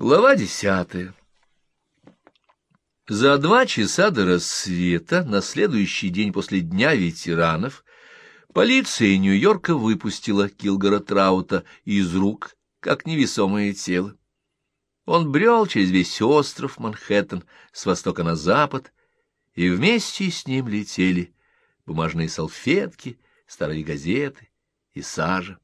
Глава десятая За два часа до рассвета, на следующий день после Дня ветеранов, полиция Нью-Йорка выпустила Килгора Траута из рук, как невесомое тело. Он брел через весь остров Манхэттен с востока на запад, и вместе с ним летели бумажные салфетки, старые газеты и сажа.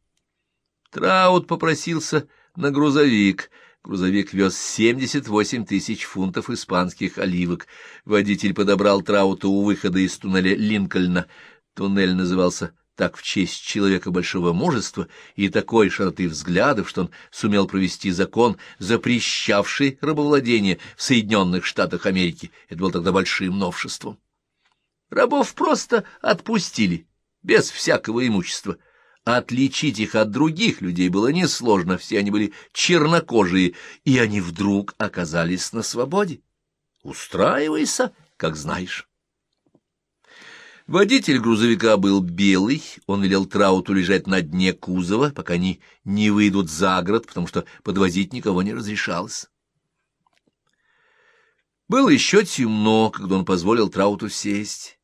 Траут попросился на грузовик — Грузовик вез 78 тысяч фунтов испанских оливок. Водитель подобрал Траута у выхода из туннеля Линкольна. Туннель назывался так в честь человека большого мужества и такой широты взглядов, что он сумел провести закон, запрещавший рабовладение в Соединенных Штатах Америки. Это было тогда большим новшеством. Рабов просто отпустили, без всякого имущества. Отличить их от других людей было несложно, все они были чернокожие, и они вдруг оказались на свободе. Устраивайся, как знаешь. Водитель грузовика был белый, он велел Трауту лежать на дне кузова, пока они не выйдут за город, потому что подвозить никого не разрешалось. Было еще темно, когда он позволил Трауту сесть.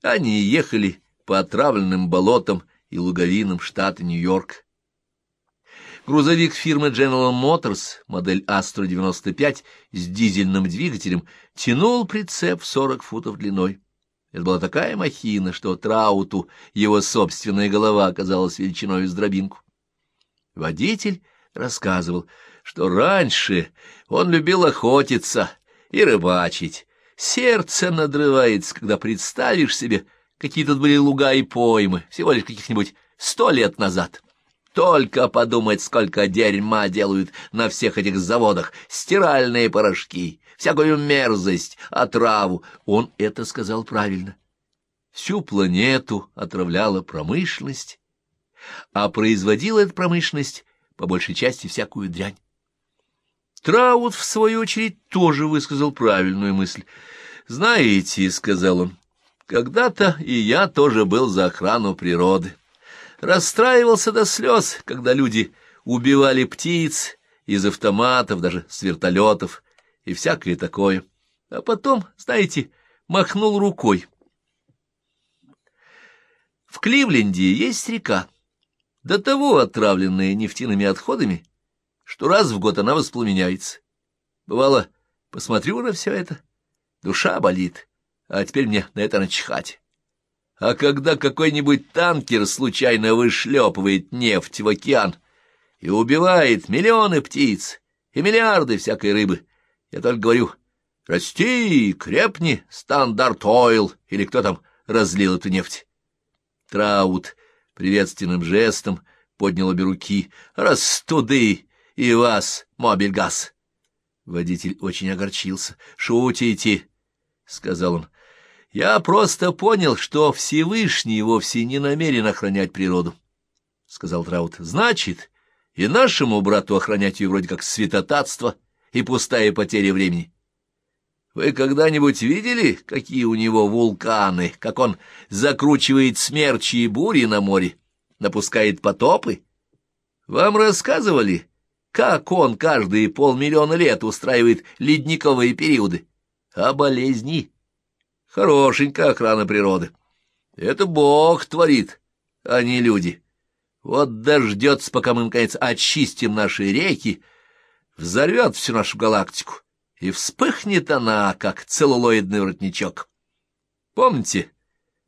Они ехали по отравленным болотам, и луговинам штата Нью-Йорк. Грузовик фирмы General Motors, модель Astro 95 с дизельным двигателем, тянул прицеп в 40 футов длиной. Это была такая махина, что Трауту его собственная голова оказалась величиной с дробинку. Водитель рассказывал, что раньше он любил охотиться и рыбачить. Сердце надрывается, когда представишь себе, какие тут были луга и поймы, всего лишь каких-нибудь сто лет назад. Только подумать, сколько дерьма делают на всех этих заводах, стиральные порошки, всякую мерзость, отраву. Он это сказал правильно. Всю планету отравляла промышленность, а производила эта промышленность по большей части всякую дрянь. Траут, в свою очередь, тоже высказал правильную мысль. «Знаете, — сказал он, когда-то и я тоже был за охрану природы. Расстраивался до слез, когда люди убивали птиц из автоматов, даже с вертолетов и всякое такое. А потом, знаете, махнул рукой. В Кливленде есть река, до того отравленная нефтяными отходами, что раз в год она воспламеняется. Бывало, посмотрю на все это, душа болит а теперь мне на это начихать. А когда какой-нибудь танкер случайно вышлепывает нефть в океан и убивает миллионы птиц и миллиарды всякой рыбы, я только говорю «Расти, крепни, стандарт ойл» или кто там разлил эту нефть. Траут приветственным жестом поднял обе руки. «Растуды и вас, мобильгаз!» Водитель очень огорчился. «Шутите!» — сказал он. Я просто понял, что Всевышний вовсе не намерен охранять природу, — сказал Траут. — Значит, и нашему брату охранять ее вроде как святотатство и пустая потеря времени. Вы когда-нибудь видели, какие у него вулканы, как он закручивает смерчи и бури на море, напускает потопы? Вам рассказывали, как он каждые полмиллиона лет устраивает ледниковые периоды? А болезни Хорошенькая охрана природы. Это Бог творит, а не люди. Вот дождется, пока мы, наконец, очистим наши реки, взорвет всю нашу галактику, и вспыхнет она, как целлулоидный воротничок. Помните,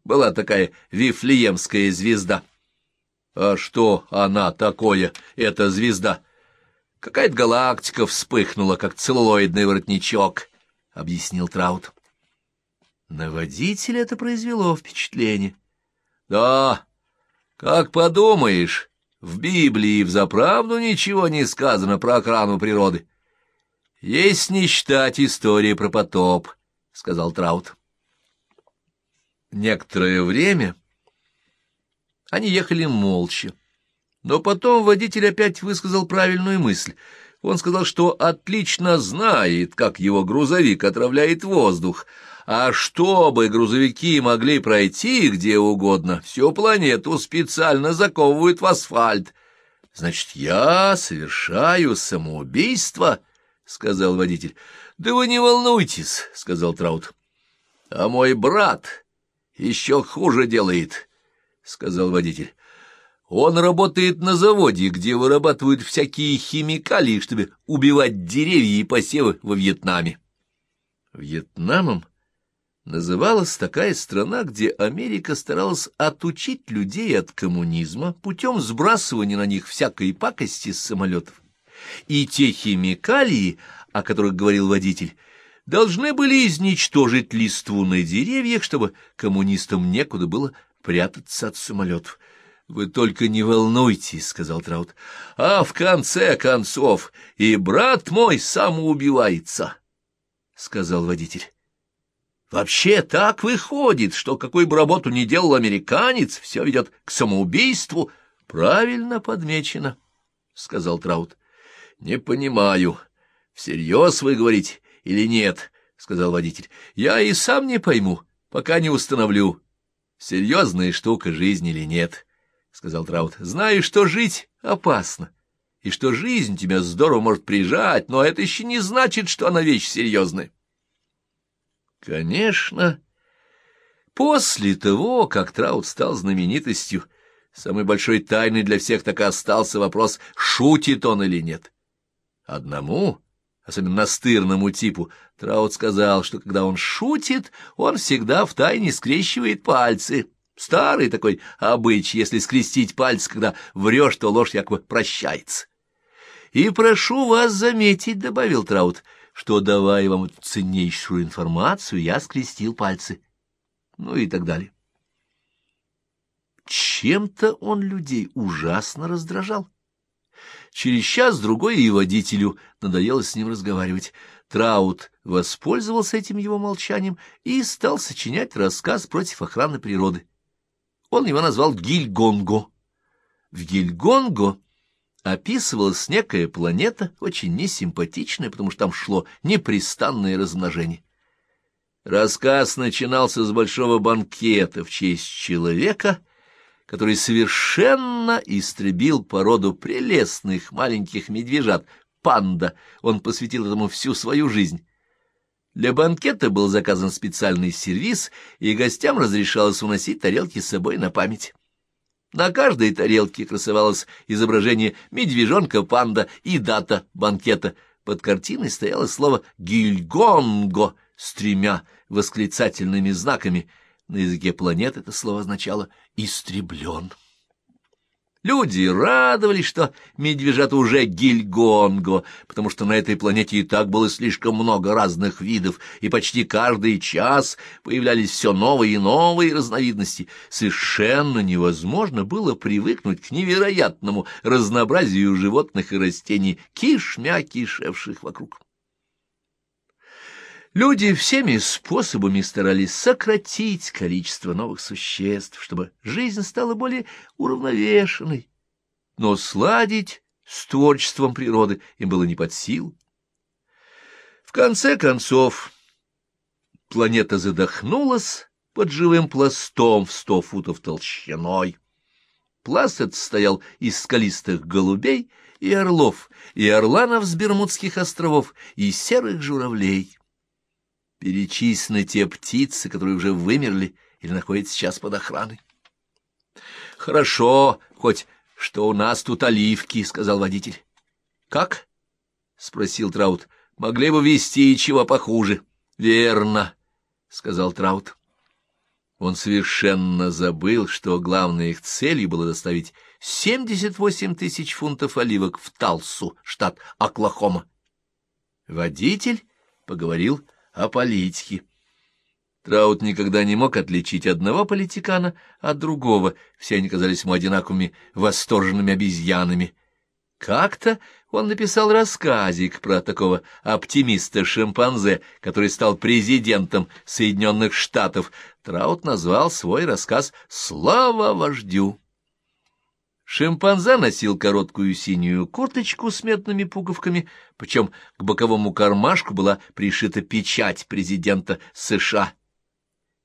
была такая Вифлеемская звезда? А что она такое, эта звезда? Какая-то галактика вспыхнула, как целлулоидный воротничок, — объяснил Траут. На водителя это произвело впечатление. Да, как подумаешь, в Библии взаправду ничего не сказано про охрану природы. Есть не считать истории про потоп, — сказал Траут. Некоторое время они ехали молча, но потом водитель опять высказал правильную мысль. Он сказал, что отлично знает, как его грузовик отравляет воздух, а чтобы грузовики могли пройти где угодно, всю планету специально заковывают в асфальт. Значит, я совершаю самоубийство, — сказал водитель. — Да вы не волнуйтесь, — сказал Траут. — А мой брат еще хуже делает, — сказал водитель. Он работает на заводе, где вырабатывают всякие химикалии, чтобы убивать деревья и посевы во Вьетнаме. Вьетнамом называлась такая страна, где Америка старалась отучить людей от коммунизма путем сбрасывания на них всякой пакости с самолетов. И те химикалии, о которых говорил водитель, должны были изничтожить листву на деревьях, чтобы коммунистам некуда было прятаться от самолетов. — Вы только не волнуйтесь, — сказал Траут. — А в конце концов и брат мой самоубивается, — сказал водитель. Вообще так выходит, что какой бы работу ни делал американец, все ведет к самоубийству. Правильно подмечено, — сказал Траут. — Не понимаю, всерьез вы говорите или нет, — сказал водитель. — Я и сам не пойму, пока не установлю, серьезная штука жизнь или нет. —— сказал Траут. — Знаю, что жить опасно, и что жизнь тебя здорово может прижать, но это еще не значит, что она вещь серьезная. Конечно, после того, как Траут стал знаменитостью, самой большой тайной для всех так и остался вопрос, шутит он или нет. Одному, особенно настырному типу, Траут сказал, что когда он шутит, он всегда втайне скрещивает пальцы — Старый такой обычай, если скрестить пальцы, когда врешь, то ложь якобы прощается. И прошу вас заметить, — добавил Траут, — что, давая вам эту ценнейшую информацию, я скрестил пальцы. Ну и так далее. Чем-то он людей ужасно раздражал. Через час-другой и водителю надоело с ним разговаривать. Траут воспользовался этим его молчанием и стал сочинять рассказ против охраны природы. Он его назвал Гильгонго. В Гильгонго описывалась некая планета, очень несимпатичная, потому что там шло непрестанное размножение. Рассказ начинался с большого банкета в честь человека, который совершенно истребил породу прелестных маленьких медвежат, панда. Он посвятил этому всю свою жизнь. Для банкета был заказан специальный сервиз, и гостям разрешалось уносить тарелки с собой на память. На каждой тарелке красовалось изображение медвежонка-панда и дата банкета. Под картиной стояло слово «гильгонго» с тремя восклицательными знаками. На языке планеты это слово означало «истреблен». Люди радовались, что медвежат уже гильгонго, потому что на этой планете и так было слишком много разных видов, и почти каждый час появлялись все новые и новые разновидности. Совершенно невозможно было привыкнуть к невероятному разнообразию животных и растений, кишмя кишевших вокруг. Люди всеми способами старались сократить количество новых существ, чтобы жизнь стала более уравновешенной. Но сладить с творчеством природы им было не под силу. В конце концов, планета задохнулась под живым пластом в сто футов толщиной. Пласт этот состоял из скалистых голубей и орлов, и орланов с Бермудских островов, и серых журавлей перечислены те птицы, которые уже вымерли или находятся сейчас под охраной. — Хорошо, хоть что у нас тут оливки, — сказал водитель. — Как? — спросил Траут. — Могли бы вести чего похуже. — Верно, — сказал Траут. Он совершенно забыл, что главной их целью было доставить 78 тысяч фунтов оливок в Талсу, штат Оклахома. Водитель поговорил о политике. Траут никогда не мог отличить одного политикана от другого, все они казались ему одинаковыми восторженными обезьянами. Как-то он написал рассказик про такого оптимиста-шимпанзе, который стал президентом Соединенных Штатов. Траут назвал свой рассказ «Слава вождю». Шимпанзе носил короткую синюю курточку с медными пуговками, причем к боковому кармашку была пришита печать президента США.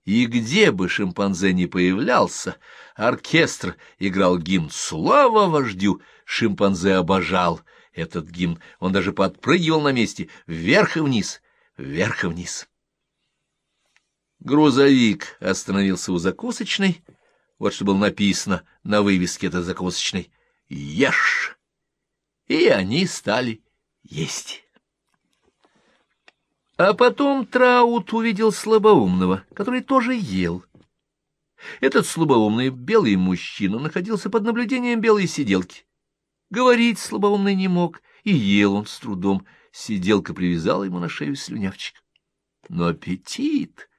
И где бы шимпанзе ни появлялся, оркестр играл гимн «Слава вождю!» Шимпанзе обожал этот гимн. Он даже подпрыгивал на месте, вверх и вниз, вверх и вниз. Грузовик остановился у закусочной. Вот что было написано на вывеске этой закусочной. «Ешь!» И они стали есть. А потом Траут увидел слабоумного, который тоже ел. Этот слабоумный белый мужчина находился под наблюдением белой сиделки. Говорить слабоумный не мог, и ел он с трудом. Сиделка привязала ему на шею слюнявчик. Но аппетит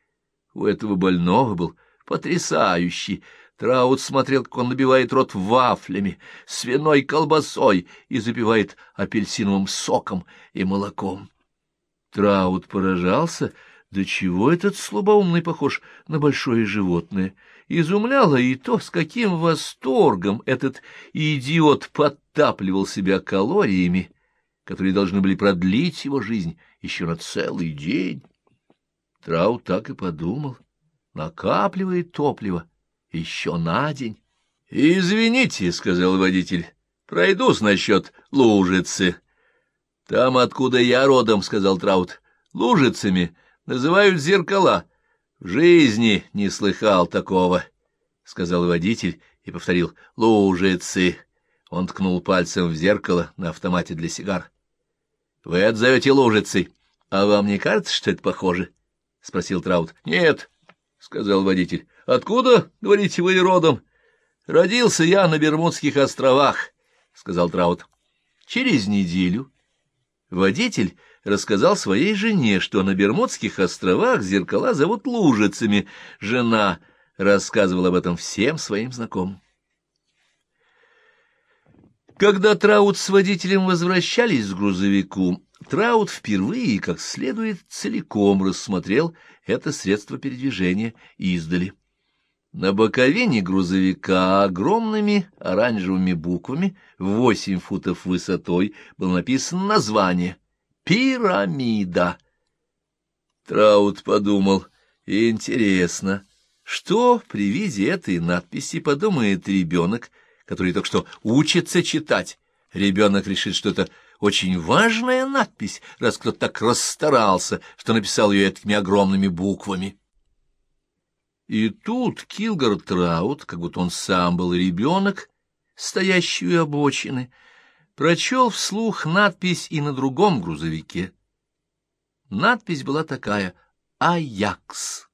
у этого больного был потрясающий. Траут смотрел, как он набивает рот вафлями, свиной колбасой и запивает апельсиновым соком и молоком. Траут поражался, до чего этот слабоумный похож на большое животное. Изумляло и то, с каким восторгом этот идиот подтапливал себя калориями, которые должны были продлить его жизнь еще на целый день. Трау так и подумал. Накапливает топливо еще на день. — Извините, — сказал водитель, — пройдусь насчет лужицы. — Там, откуда я родом, — сказал Траут, — лужицами называют зеркала. В жизни не слыхал такого, — сказал водитель и повторил — лужицы. Он ткнул пальцем в зеркало на автомате для сигар. — Вы отзовете лужицей. А вам не кажется, что это похоже? —— спросил Траут. — Нет, — сказал водитель. — Откуда, говорите, вы родом? — Родился я на Бермудских островах, — сказал Траут. Через неделю водитель рассказал своей жене, что на Бермудских островах зеркала зовут лужицами. Жена рассказывала об этом всем своим знакомым. Когда Траут с водителем возвращались к грузовику, Траут впервые, как следует, целиком рассмотрел это средство передвижения издали. На боковине грузовика огромными оранжевыми буквами восемь футов высотой было написано название «Пирамида». Траут подумал, интересно, что при виде этой надписи подумает ребенок, который только что учится читать. Ребенок решит, что это очень важная надпись, раз кто-то так расстарался, что написал ее этими огромными буквами. И тут Килгар Траут, как будто он сам был ребенок, стоящий у обочины, прочел вслух надпись и на другом грузовике. Надпись была такая «Аякс».